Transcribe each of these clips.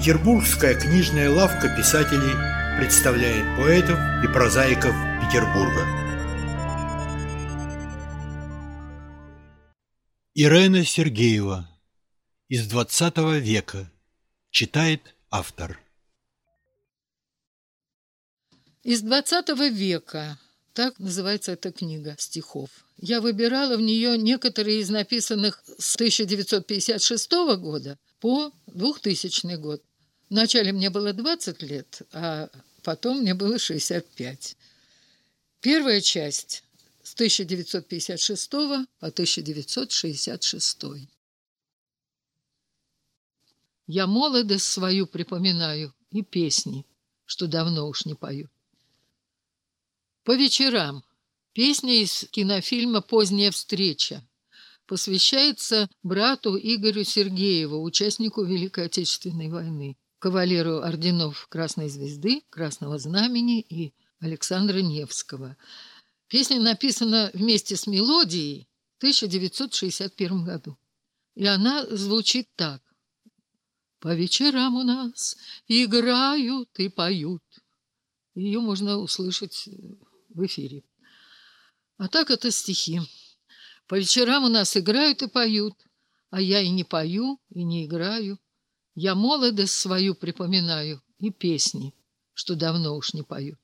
Петербургская книжная лавка писателей представляет поэтов и прозаиков Петербурга. Ирена Сергеева из 20 века читает автор. Из 20 века так называется эта книга стихов. Я выбирала в нее некоторые из написанных с 1956 года по 2000 год. Вначале мне было 20 лет, а потом мне было 65. Первая часть с 1956 по 1966. Я молодость свою припоминаю и песни, что давно уж не пою. По вечерам. Песня из кинофильма «Поздняя встреча» посвящается брату Игорю Сергееву, участнику Великой Отечественной войны, кавалеру орденов Красной Звезды, Красного Знамени и Александра Невского. Песня написана вместе с мелодией в 1961 году. И она звучит так. «По вечерам у нас играют и поют». Ее можно услышать в эфире. А так это стихи. По вечерам у нас играют и поют, а я и не пою, и не играю. Я молодость свою припоминаю и песни, что давно уж не пою.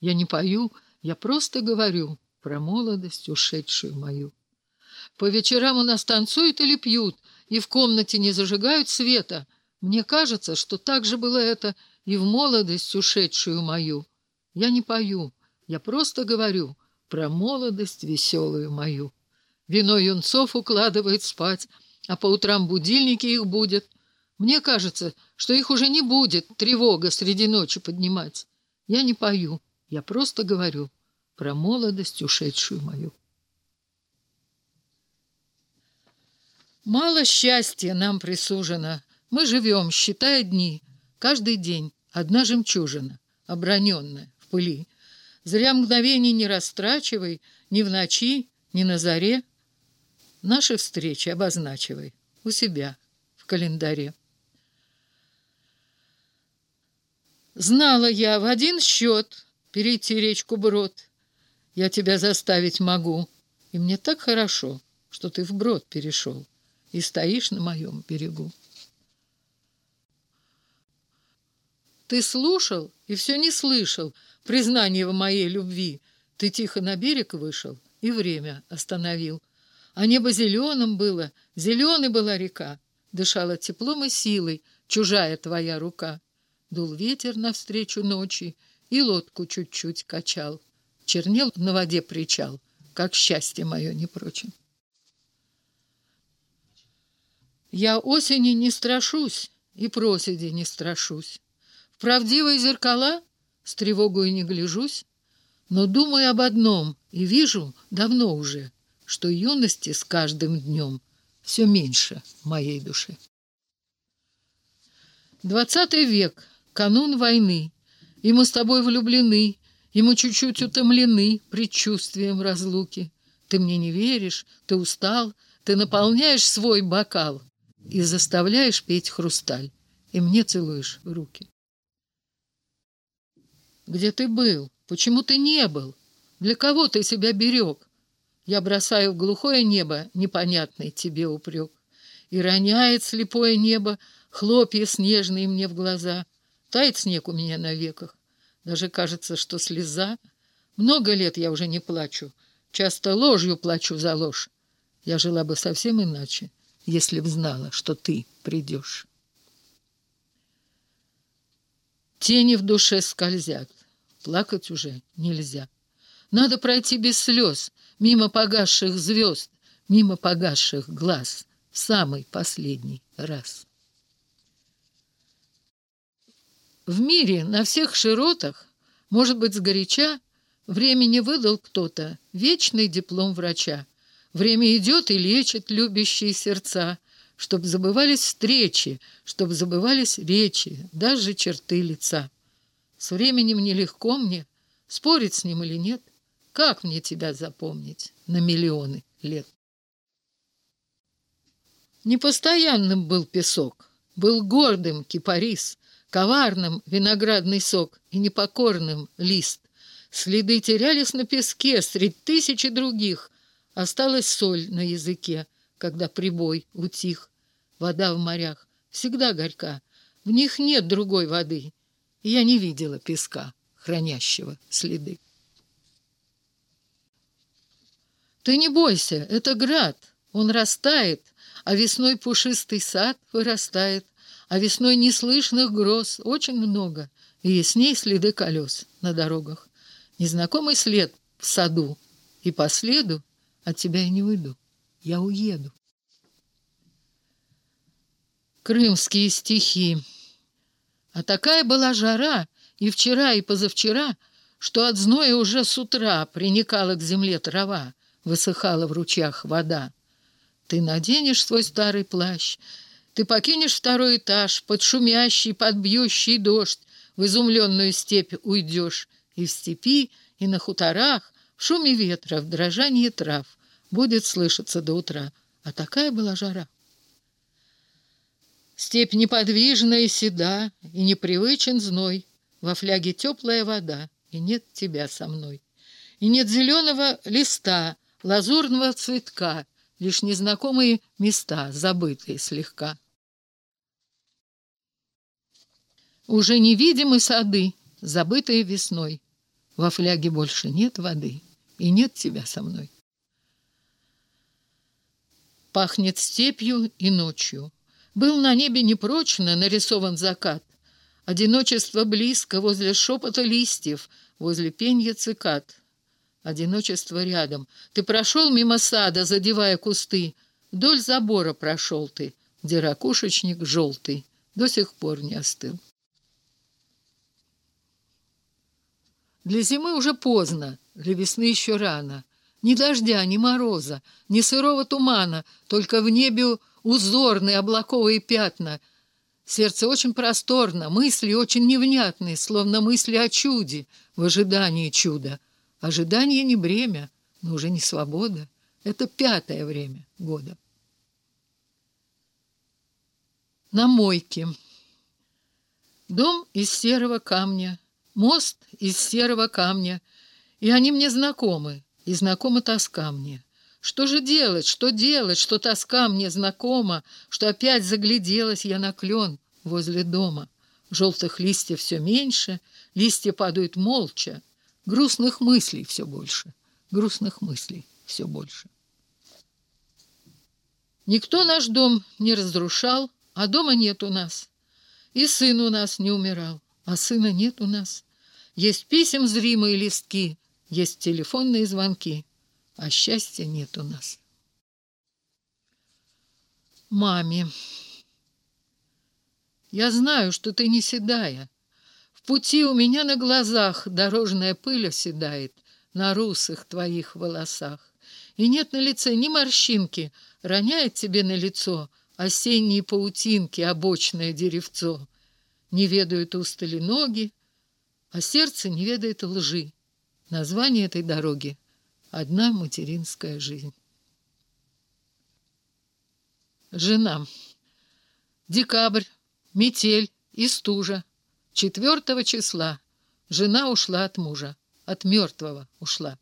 Я не пою, я просто говорю про молодость, ушедшую мою. По вечерам у нас танцуют или пьют, и в комнате не зажигают света. Мне кажется, что так же было это и в молодость, ушедшую мою. Я не пою, я просто говорю про молодость веселую мою. Вино юнцов укладывает спать, а по утрам будильники их будет. Мне кажется, что их уже не будет тревога среди ночи поднимать. Я не пою, я просто говорю про молодость, ушедшую мою. Мало счастья нам присужено. Мы живем, считая дни. Каждый день одна жемчужина, оброненная в пыли. Зря мгновений не растрачивай, ни в ночи, ни на заре. Наши встречи обозначивай у себя в календаре. Знала я в один счет перейти речку Брод. Я тебя заставить могу, и мне так хорошо, что ты вброд перешел и стоишь на моем берегу. Ты слушал и все не слышал признание в моей любви. Ты тихо на берег вышел и время остановил. А небо зеленым было, зеленой была река. Дышала теплом и силой чужая твоя рука. Дул ветер навстречу ночи и лодку чуть-чуть качал. Чернел на воде причал, как счастье мое не прочен. Я осени не страшусь и проседи не страшусь. В правдивые зеркала с тревогой не гляжусь, но думаю об одном и вижу давно уже, что юности с каждым днем все меньше в моей душе. Двадцатый век, канун войны, и мы с тобой влюблены, и мы чуть-чуть утомлены предчувствием разлуки. Ты мне не веришь, ты устал, ты наполняешь свой бокал и заставляешь петь хрусталь, и мне целуешь руки. Где ты был? Почему ты не был? Для кого ты себя берег? Я бросаю в глухое небо непонятный тебе упрек. И роняет слепое небо хлопья снежные мне в глаза. Тает снег у меня на веках. Даже кажется, что слеза. Много лет я уже не плачу. Часто ложью плачу за ложь. Я жила бы совсем иначе, если б знала, что ты придешь. Тени в душе скользят. Плакать уже нельзя. Надо пройти без слез, мимо погасших звезд, мимо погасших глаз, в самый последний раз. В мире на всех широтах, может быть, сгоряча, времени выдал кто-то вечный диплом врача. Время идет и лечит любящие сердца, чтоб забывались встречи, чтоб забывались речи, даже черты лица. С временем нелегко мне, спорить с ним или нет. Как мне тебя запомнить на миллионы лет? Непостоянным был песок, Был гордым кипарис, коварным виноградный сок и непокорным лист. Следы терялись на песке среди тысячи других. Осталась соль на языке, когда прибой утих. Вода в морях всегда горька, в них нет другой воды. И я не видела песка, хранящего следы. Ты не бойся, это град, он растает, а весной пушистый сад вырастает, а весной неслышных гроз очень много, и ясней следы колес на дорогах. Незнакомый след в саду, и по следу от тебя я не уйду, я уеду. Крымские стихи. А такая была жара и вчера, и позавчера, что от зноя уже с утра приникала к земле трава, высыхала в ручьях вода. Ты наденешь свой старый плащ, ты покинешь второй этаж, под шумящий, под бьющий дождь, в изумленную степь уйдешь, и в степи, и на хуторах, в шуме ветра, в дрожании трав будет слышаться до утра. А такая была жара. Степь неподвижна и седа, и непривычен зной, во фляге теплая вода, и нет тебя со мной. И нет зеленого листа, лазурного цветка, лишь незнакомые места, забытые слегка. Уже невидимы сады, забытые весной. Во фляге больше нет воды, и нет тебя со мной. Пахнет степью и ночью. Был на небе непрочно нарисован закат. Одиночество близко, возле шепота листьев, возле пенья цикад. Одиночество рядом. Ты прошел мимо сада, задевая кусты. Вдоль забора прошел ты, где ракушечник желтый до сих пор не остыл. Для зимы уже поздно, для весны еще рано. Ни дождя, ни мороза, ни сырого тумана, только в небе узорные облаковые пятна. Сердце очень просторно, мысли очень невнятные, словно мысли о чуде, в ожидании чуда. Ожидание не бремя, но уже не свобода. Это пятое время года. На мойке. Дом из серого камня, мост из серого камня, и они мне знакомы, и знакома тоска мне. Что же делать, что делать, что тоска мне знакома, что опять загляделась я на клен возле дома. Желтых листьев все меньше, листья падают молча, Грустных мыслей все больше, грустных мыслей все больше. Никто наш дом не разрушал, а дома нет у нас. И сын у нас не умирал, а сына нет у нас. Есть писем зримые листки, есть телефонные звонки, а счастья нет у нас. Маме. Я знаю, что ты не седая, пути у меня на глазах дорожная пыль оседает на русых твоих волосах. И нет на лице ни морщинки, роняет тебе на лицо осенние паутинки, обочное деревцо. Не ведают устали ноги, а сердце не ведает лжи. Название этой дороги — одна материнская жизнь. Жена. Декабрь, метель и стужа. Четвертого числа жена ушла от мужа, от мертвого ушла.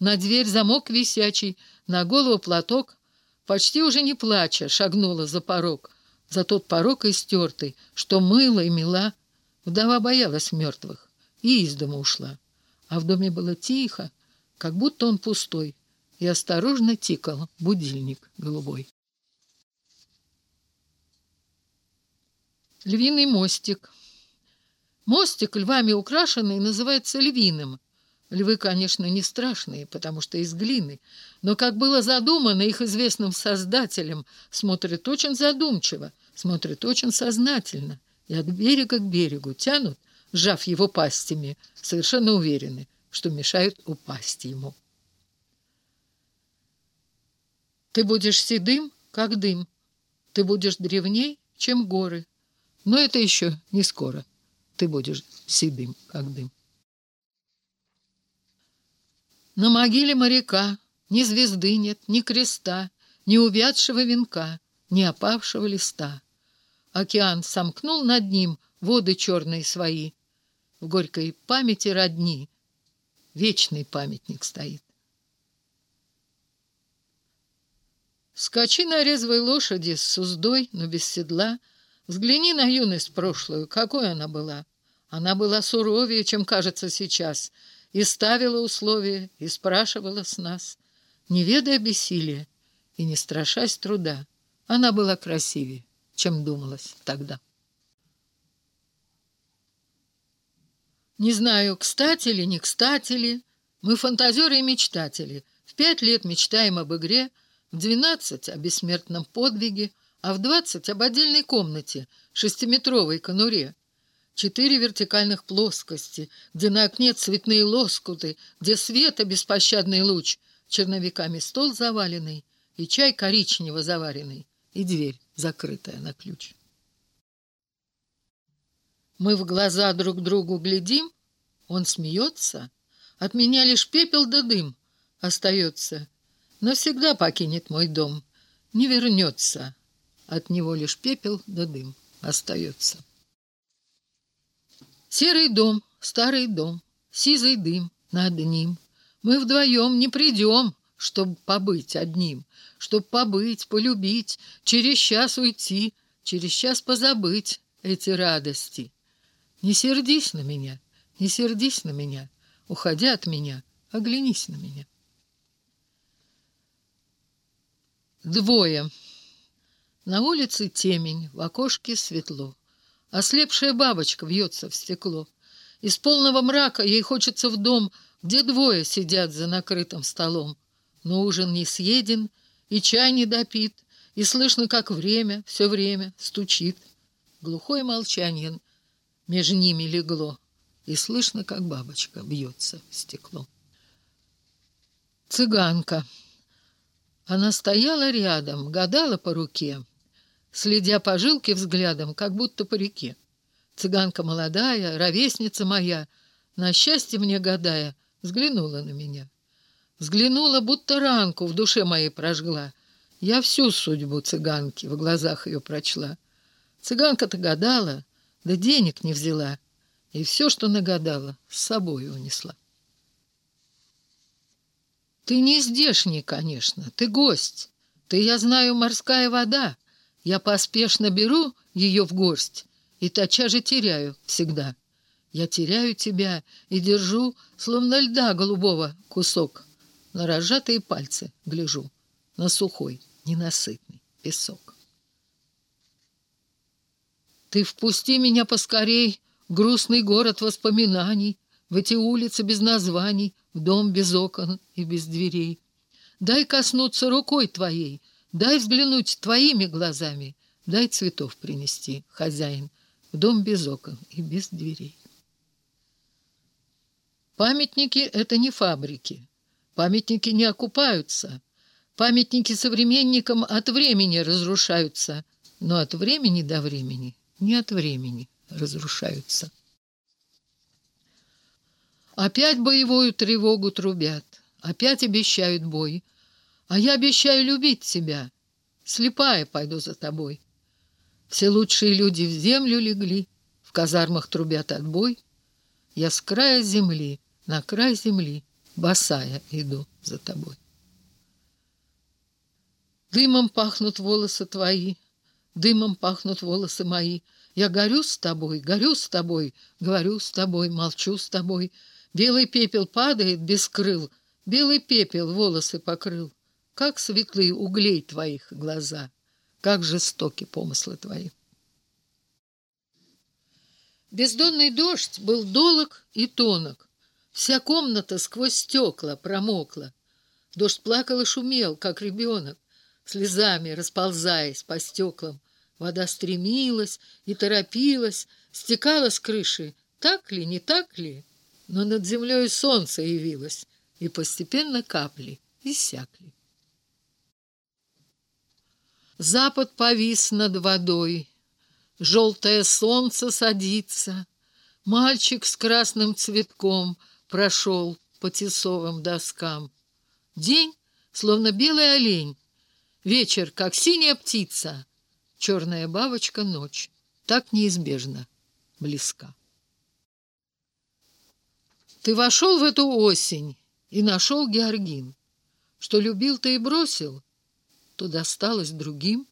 На дверь замок висячий, на голову платок, почти уже не плача, шагнула за порог, за тот порог истертый, что мыла и мила. Вдова боялась мертвых и из дома ушла. А в доме было тихо, как будто он пустой, и осторожно тикал будильник голубой. Львиный мостик — Мостик, львами украшенный, называется львиным. Львы, конечно, не страшные, потому что из глины, но, как было задумано их известным создателем, смотрят очень задумчиво, смотрят очень сознательно и от берега к берегу тянут, сжав его пастями, совершенно уверены, что мешают упасть ему. Ты будешь седым, как дым, ты будешь древней, чем горы, но это еще не скоро ты будешь седым, как дым. На могиле моряка ни звезды нет, ни креста, ни увядшего венка, ни опавшего листа. Океан сомкнул над ним воды черные свои. В горькой памяти родни вечный памятник стоит. Скачи на резвой лошади с уздой, но без седла. Взгляни на юность прошлую, какой она была. Она была суровее, чем кажется сейчас, и ставила условия, и спрашивала с нас, не ведая бессилия и не страшась труда. Она была красивее чем думалось тогда. Не знаю, кстати ли, не кстати ли, мы фантазеры и мечтатели. В пять лет мечтаем об игре, в двенадцать — о бессмертном подвиге, а в двадцать — об отдельной комнате, шестиметровой конуре. Четыре вертикальных плоскости, где на окне цветные лоскуты, где света беспощадный луч, черновиками стол заваленный и чай коричнево заваренный, и дверь закрытая на ключ. Мы в глаза друг другу глядим, он смеется, от меня лишь пепел да дым остается, навсегда покинет мой дом, не вернется, от него лишь пепел да дым остается. Серый дом, старый дом, сизый дым над ним. Мы вдвоем не придем, чтобы побыть одним, чтобы побыть, полюбить, через час уйти, через час позабыть эти радости. Не сердись на меня, не сердись на меня, уходя от меня, оглянись на меня. Двое. На улице темень, в окошке светло. Ослепшая бабочка вьется в стекло. Из полного мрака ей хочется в дом, где двое сидят за накрытым столом но ужин не съеден, и чай не допит, и слышно, как время, все время стучит. Глухое молчание между ними легло, и слышно, как бабочка бьется в стекло. Цыганка. Она стояла рядом, гадала по руке, следя по жилке взглядом, как будто по реке. Цыганка молодая, ровесница моя, на счастье мне гадая, взглянула на меня. Взглянула, будто ранку в душе моей прожгла. Я всю судьбу цыганки в глазах ее прочла. Цыганка-то гадала, да денег не взяла, и все, что нагадала, с собой унесла. Ты не здешний, конечно, ты гость. Ты, я знаю, морская вода. Я поспешно беру ее в горсть и тотчас же теряю всегда. Я теряю тебя и держу, словно льда голубого, кусок на разжатые пальцы гляжу, на сухой, ненасытный песок. Ты впусти меня поскорей в грустный город воспоминаний, в эти улицы без названий, в дом без окон и без дверей. Дай коснуться рукой твоей, дай взглянуть твоими глазами, дай цветов принести, хозяин, в дом без окон и без дверей. Памятники — это не фабрики, Памятники не окупаются. Памятники современникам от времени разрушаются, но от времени до времени не от времени разрушаются. Опять боевую тревогу трубят, опять обещают бой, а я обещаю любить тебя, слепая пойду за тобой. Все лучшие люди в землю легли, в казармах трубят отбой. Я с края земли на край земли босая иду за тобой. Дымом пахнут волосы твои, дымом пахнут волосы мои. Я горю с тобой, горю с тобой, говорю с тобой, молчу с тобой. Белый пепел падает без крыл, белый пепел волосы покрыл. Как светлые углей твоих глаза, как жестоки помыслы твои. Бездонный дождь был долог и тонок, Вся комната сквозь стекла промокла. Дождь плакал и шумел, как ребенок, слезами расползаясь по стеклам. Вода стремилась и торопилась, стекала с крыши. Так ли, не так ли? Но над землей солнце явилось, и постепенно капли иссякли. Запад повис над водой, желтое солнце садится, мальчик с красным цветком — прошел по тесовым доскам. День, словно белый олень, вечер, как синяя птица, черная бабочка ночь, так неизбежно близка. Ты вошел в эту осень и нашел Георгин. Что любил ты и бросил, то досталось другим.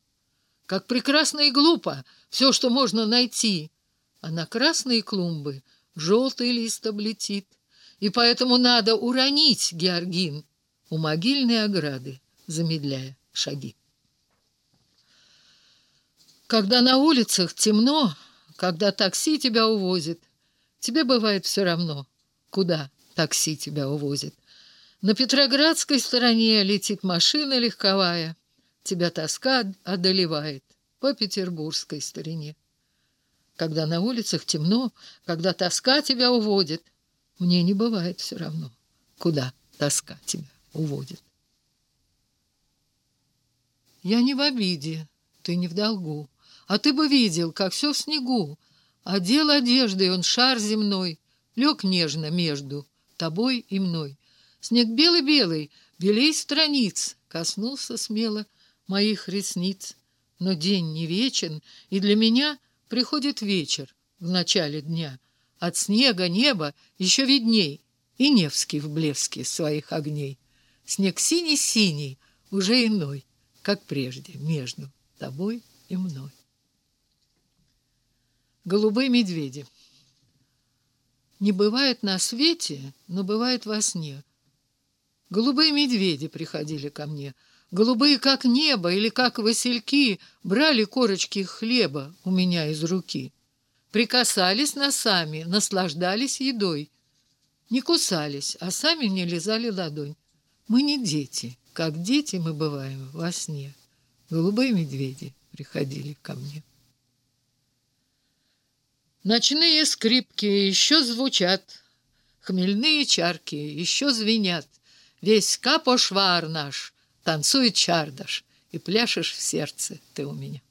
Как прекрасно и глупо все, что можно найти. А на красные клумбы желтый лист облетит. И поэтому надо уронить Георгин у могильной ограды, замедляя шаги. Когда на улицах темно, когда такси тебя увозит, тебе бывает все равно, куда такси тебя увозит. На Петроградской стороне летит машина легковая, тебя тоска одолевает по петербургской стороне. Когда на улицах темно, когда тоска тебя уводит, мне не бывает все равно, куда тоска тебя уводит. Я не в обиде, ты не в долгу. А ты бы видел, как все в снегу. Одел одеждой он шар земной, лег нежно между тобой и мной. Снег белый-белый, белей страниц, коснулся смело моих ресниц. Но день не вечен, и для меня приходит вечер в начале дня. От снега небо еще видней, и Невский в блеске своих огней. Снег синий-синий, уже иной, как прежде, между тобой и мной. Голубые медведи. Не бывает на свете, но бывает во сне. Голубые медведи приходили ко мне. Голубые, как небо или как васильки, брали корочки хлеба у меня из руки. Прикасались носами, наслаждались едой. Не кусались, а сами мне лизали ладонь. Мы не дети, как дети мы бываем во сне. Голубые медведи приходили ко мне. Ночные скрипки еще звучат, Хмельные чарки еще звенят. Весь капошвар наш танцует чардаш, И пляшешь в сердце ты у меня.